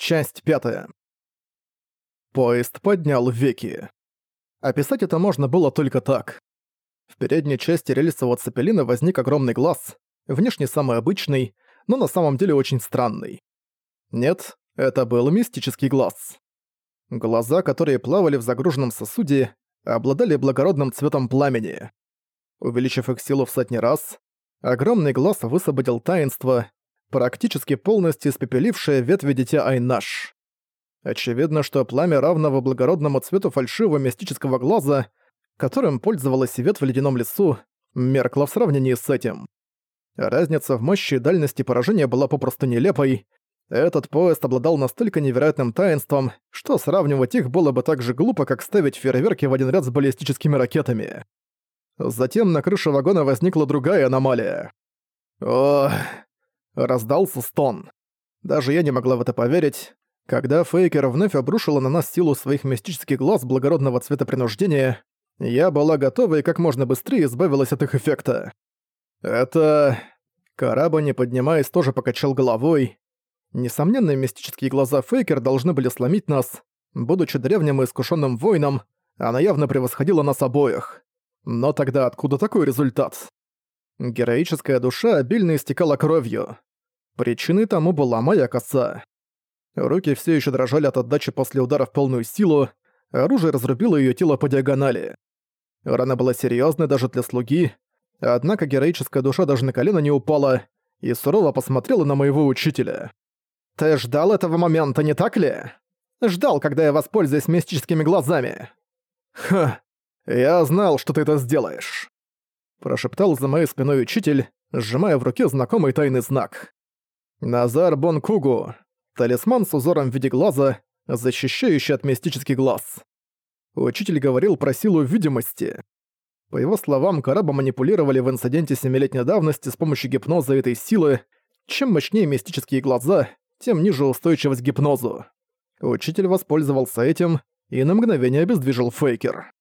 Часть пятая. Поезд поднял веки. Описать это можно было только так. В передней части рельсового цепелина возник огромный глаз, внешне самый обычный, но на самом деле очень странный. Нет, это был мистический глаз. Глаза, которые плавали в загруженном сосуде, обладали благородным цветом пламени. Увеличив их силу в сотни раз, огромный глаз высвободил таинство, практически полностью испепелившее ветви дитя Айнаш. Очевидно, что пламя равного благородному цвету фальшивого мистического глаза, которым пользовалась ветвь в ледяном лесу, меркла в сравнении с этим. Разница в мощи и дальности поражения была попросту нелепой. Этот поезд обладал настолько невероятным таинством, что сравнивать их было бы так же глупо, как ставить фейерверки в один ряд с баллистическими ракетами. Затем на крыше вагона возникла другая аномалия. Ох... Раздался стон. Даже я не могла в это поверить. Когда Фейкер вновь обрушила на нас силу своих мистических глаз благородного цвета принуждения, я была готова и как можно быстрее избавилась от их эффекта. Это... Караба, не поднимаясь, тоже покачал головой. Несомненно, мистические глаза Фейкер должны были сломить нас. Будучи древним и искушенным воином, она явно превосходила нас обоих. Но тогда откуда такой результат? Героическая душа обильно истекала кровью. Причиной тому была моя коса. Руки все еще дрожали от отдачи после удара в полную силу, оружие разрубило ее тело по диагонали. Рана была серьезной даже для слуги, однако героическая душа даже на колено не упала и сурово посмотрела на моего учителя. «Ты ждал этого момента, не так ли? Ждал, когда я воспользуюсь мистическими глазами». «Ха, я знал, что ты это сделаешь», – прошептал за моей спиной учитель, сжимая в руке знакомый тайный знак. «Назар Бонкугу, Талисман с узором в виде глаза, защищающий от мистический глаз. Учитель говорил про силу видимости. По его словам, Караба манипулировали в инциденте семилетней давности с помощью гипноза этой силы. Чем мощнее мистические глаза, тем ниже устойчивость к гипнозу. Учитель воспользовался этим и на мгновение обездвижил Фейкер.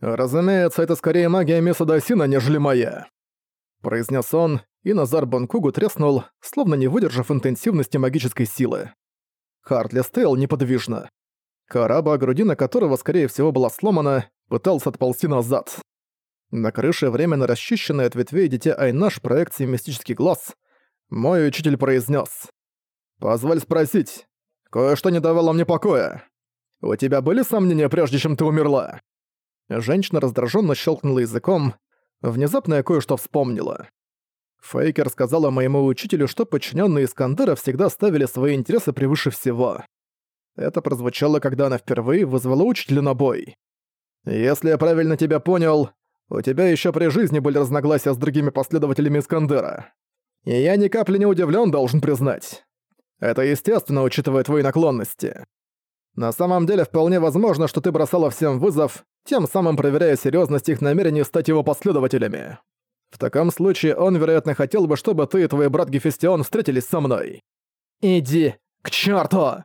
«Разумеется, это скорее магия Месадасина, нежели моя», — произнес он, и Назар Банкугу треснул, словно не выдержав интенсивности магической силы. Хартли стоял неподвижно. Караба, грудина которого, скорее всего, была сломана, пытался отползти назад. На крыше временно расчищенной от ветвей дитя Айнаш проекции «Мистический глаз» мой учитель произнес: «Позволь спросить, кое-что не давало мне покоя. У тебя были сомнения, прежде чем ты умерла?» Женщина раздраженно щелкнула языком, внезапно я кое-что вспомнила. Фейкер сказала моему учителю, что подчиненные Искандера всегда ставили свои интересы превыше всего. Это прозвучало, когда она впервые вызвала учителя на бой. «Если я правильно тебя понял, у тебя еще при жизни были разногласия с другими последователями Искандера. И я ни капли не удивлен, должен признать. Это естественно, учитывая твои наклонности. На самом деле, вполне возможно, что ты бросала всем вызов, тем самым проверяя серьезность их намерений стать его последователями. В таком случае он, вероятно, хотел бы, чтобы ты и твой брат Гефестион встретились со мной. «Иди к черту!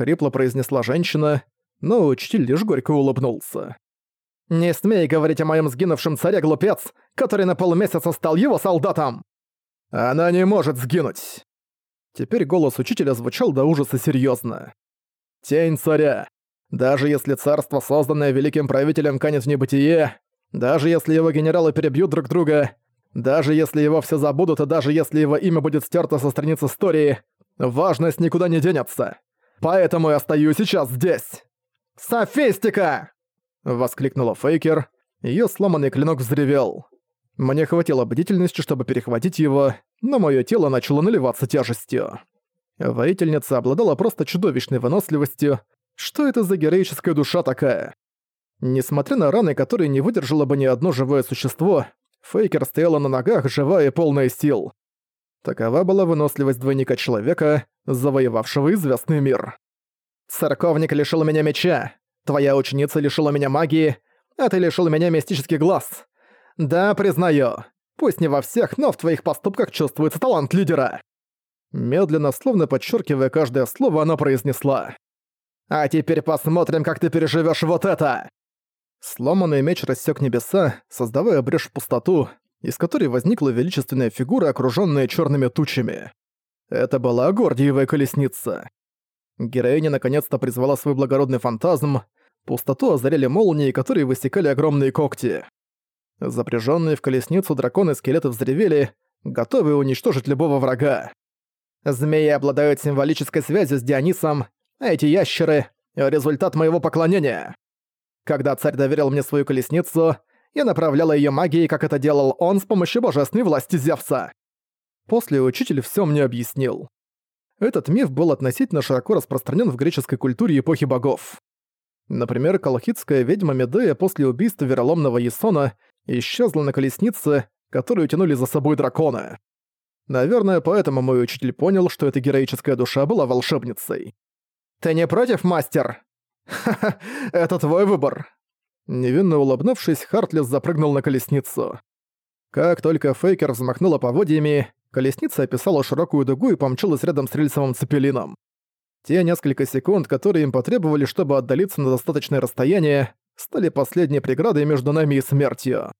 хрипло произнесла женщина, но учитель лишь горько улыбнулся. «Не смей говорить о моем сгинувшем царе, глупец, который на полмесяца стал его солдатом!» «Она не может сгинуть!» Теперь голос учителя звучал до ужаса серьезно. «Тень царя. Даже если царство, созданное великим правителем, канет в небытие, даже если его генералы перебьют друг друга, даже если его все забудут и даже если его имя будет стерто со страниц истории, важность никуда не денется. Поэтому я стою сейчас здесь. «Софистика!» — воскликнула Фейкер. Её сломанный клинок взревел. Мне хватило бдительности, чтобы перехватить его, но моё тело начало наливаться тяжестью. Воительница обладала просто чудовищной выносливостью. Что это за героическая душа такая? Несмотря на раны, которые не выдержало бы ни одно живое существо, Фейкер стояла на ногах, живая и полная сил. Такова была выносливость двойника человека, завоевавшего известный мир. «Церковник лишил меня меча, твоя ученица лишила меня магии, а ты лишил меня мистический глаз. Да, признаю, пусть не во всех, но в твоих поступках чувствуется талант лидера». Медленно, словно подчеркивая каждое слово, она произнесла. «А теперь посмотрим, как ты переживешь вот это!» Сломанный меч рассек небеса, создавая брешь в пустоту, из которой возникла величественная фигура, окружённая чёрными тучами. Это была Гордиевая колесница. Героиня наконец-то призвала свой благородный фантазм. Пустоту озаряли молнии, которые высекали огромные когти. Запряженные в колесницу драконы-скелеты взревели, готовые уничтожить любого врага. Змеи обладают символической связью с Дионисом, эти ящеры — результат моего поклонения. Когда царь доверил мне свою колесницу, я направляла ее магией, как это делал он с помощью божественной власти Зевса. После учитель все мне объяснил. Этот миф был относительно широко распространен в греческой культуре эпохи богов. Например, колхидская ведьма Медея после убийства вероломного Ясона исчезла на колеснице, которую тянули за собой драконы. Наверное, поэтому мой учитель понял, что эта героическая душа была волшебницей. «Ты не против, мастер?» «Ха-ха, это твой выбор!» Невинно улыбнувшись, Хартлес запрыгнул на колесницу. Как только Фейкер взмахнула поводьями, колесница описала широкую дугу и помчалась рядом с рельсовым цепелином. Те несколько секунд, которые им потребовали, чтобы отдалиться на достаточное расстояние, стали последней преградой между нами и смертью.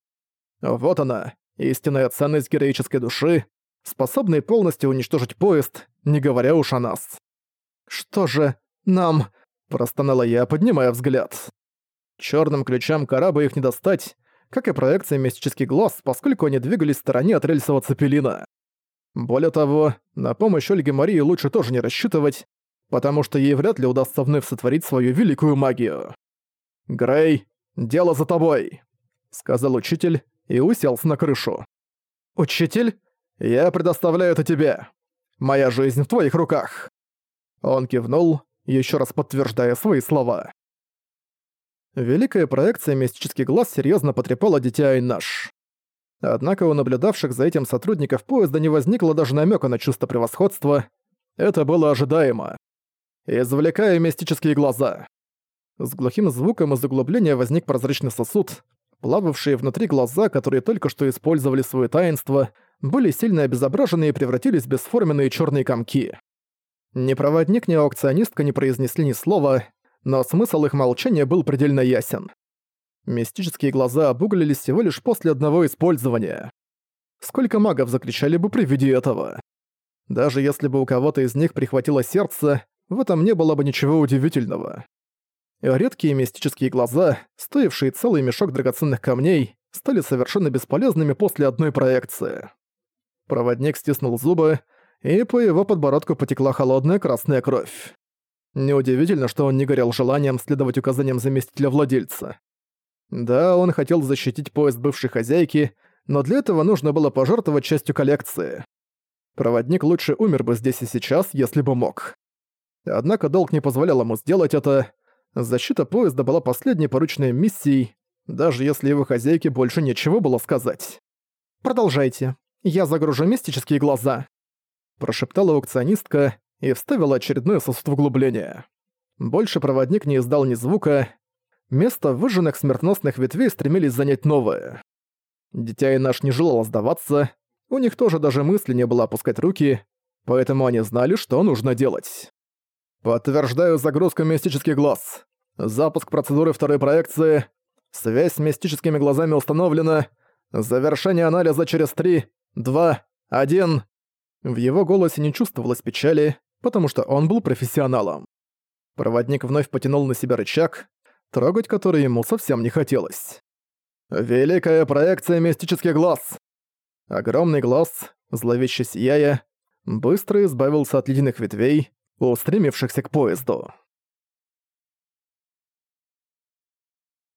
Вот она, истинная ценность героической души, способной полностью уничтожить поезд, не говоря уж о нас. «Что же нам?» – простонала я, поднимая взгляд. Чёрным ключам корабль их не достать, как и проекция мистический глаз, поскольку они двигались в стороне от рельсового цепелина. Более того, на помощь Ольге Марии лучше тоже не рассчитывать, потому что ей вряд ли удастся вновь сотворить свою великую магию. «Грей, дело за тобой», — сказал учитель и уселся на крышу. «Учитель, я предоставляю это тебе. Моя жизнь в твоих руках». Он кивнул, еще раз подтверждая свои слова. Великая проекция «Мистический глаз» серьезно потрепала дитя Айнаш. Однако у наблюдавших за этим сотрудников поезда не возникло даже намека на чувство превосходства. Это было ожидаемо. Извлекая мистические глаза. С глухим звуком из углубления возник прозрачный сосуд. Плававшие внутри глаза, которые только что использовали свое таинство, были сильно обезображены и превратились в бесформенные черные комки. Ни проводник, ни аукционистка не произнесли ни слова, но смысл их молчания был предельно ясен. Мистические глаза обуглились всего лишь после одного использования. Сколько магов закричали бы при виде этого? Даже если бы у кого-то из них прихватило сердце, в этом не было бы ничего удивительного. Редкие мистические глаза, стоившие целый мешок драгоценных камней, стали совершенно бесполезными после одной проекции. Проводник стиснул зубы, и по его подбородку потекла холодная красная кровь. Неудивительно, что он не горел желанием следовать указаниям заместителя владельца. Да, он хотел защитить поезд бывшей хозяйки, но для этого нужно было пожертвовать частью коллекции. Проводник лучше умер бы здесь и сейчас, если бы мог. Однако долг не позволял ему сделать это. Защита поезда была последней порученной миссией, даже если его хозяйке больше нечего было сказать. «Продолжайте. Я загружу мистические глаза», – прошептала аукционистка и вставила очередной сосуд в углубление. Больше проводник не издал ни звука. Место выжженных смертносных ветвей стремились занять новое. Дитя и наш не желало сдаваться, у них тоже даже мысли не было опускать руки, поэтому они знали, что нужно делать. Подтверждаю загрузку мистических глаз. Запуск процедуры второй проекции. Связь с мистическими глазами установлена. Завершение анализа через 3, 2, 1. В его голосе не чувствовалось печали, потому что он был профессионалом. Проводник вновь потянул на себя рычаг, трогать который ему совсем не хотелось. Великая проекция мистических глаз. Огромный глаз, зловеще сияя, быстро избавился от ледяных ветвей, устремившихся к поезду.